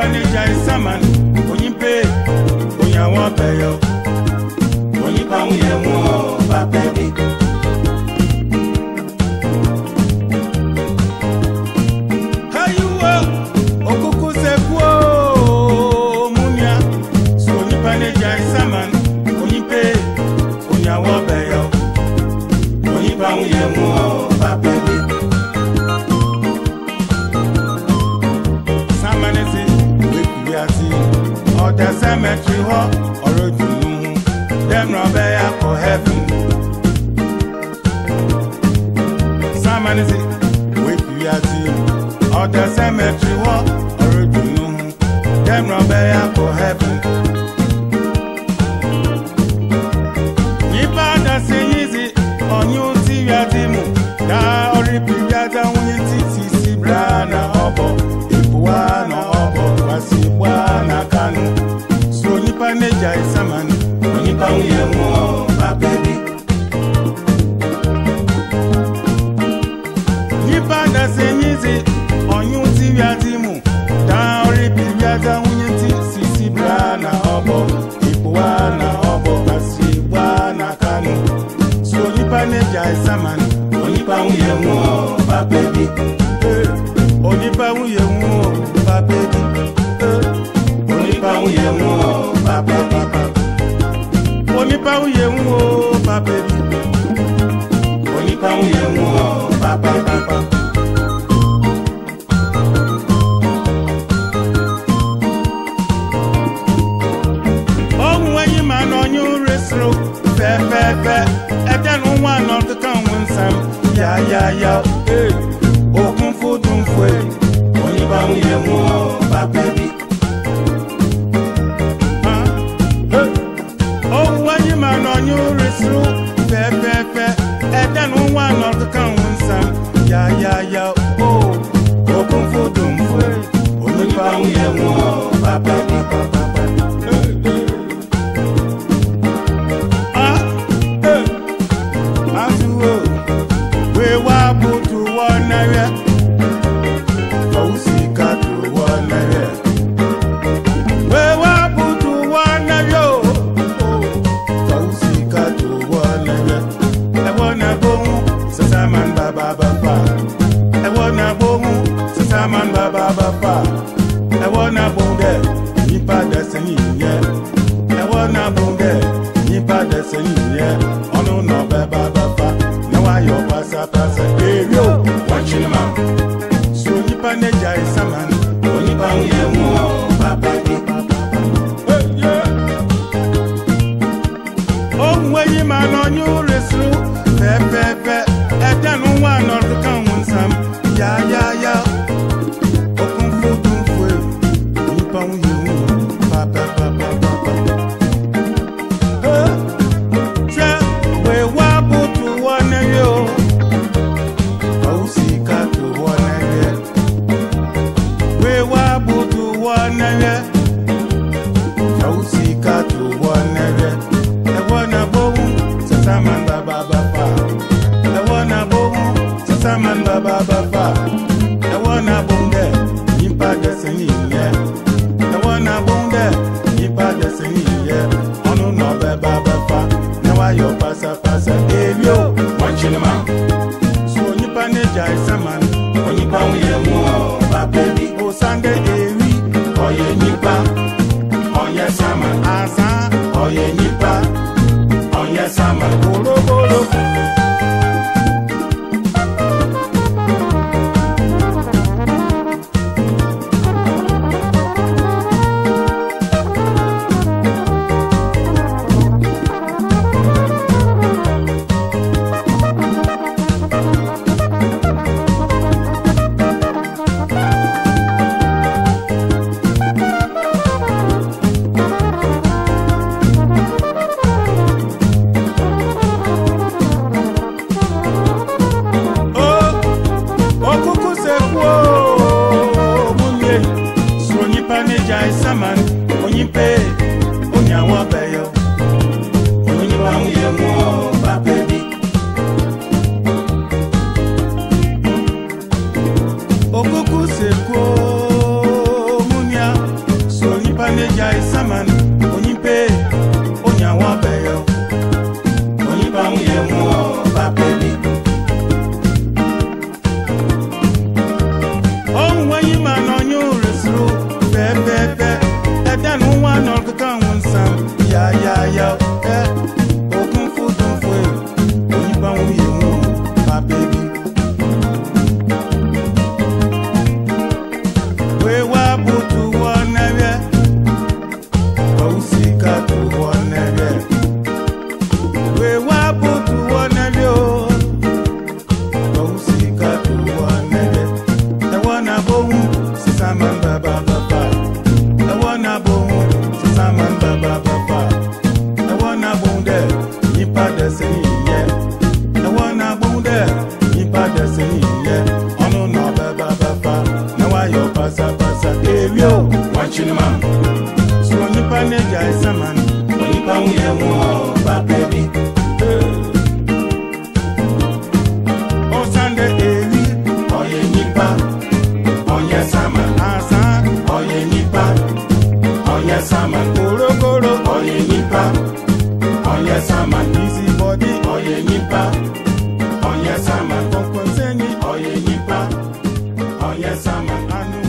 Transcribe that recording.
manager is a man. amanisi wepi ati ọdẹ cemetery wọ ọrẹ dunu dẹmrọ bẹyà for heaven. onípa òye ń wo bàbá mi. onípa òye ń wo bàbá bàbá. ohun ẹyin máa nọ yún resro fẹ́fẹ́fẹ́ ẹgbẹ́ nu wà nọ kankan wọn sàn yáyáyá. òkun fún dùn fún ẹ onípa òye ń wo bàbá mi. sẹ́yìn yẹn ọ̀nà ba bẹ́ẹ̀ bá bá fa náwó ayọ̀ pásápásá. olha pe onye anwa be yo onye ba nwunye mụọ ba pe bi okuku si kwuo mani onípa ń yẹ wọn ọba pẹbi. ó sànńdé èrí ọyẹ nípa ọyẹ sàmà àṣà ọyẹ nípa ọyẹ sàmà kórókóró ọyẹ nípa ọyẹ sàmà easy body ọyẹ nípa ọyẹ sàmà kọkọ sẹni ọyẹ nípa ọyẹ sàmà àná.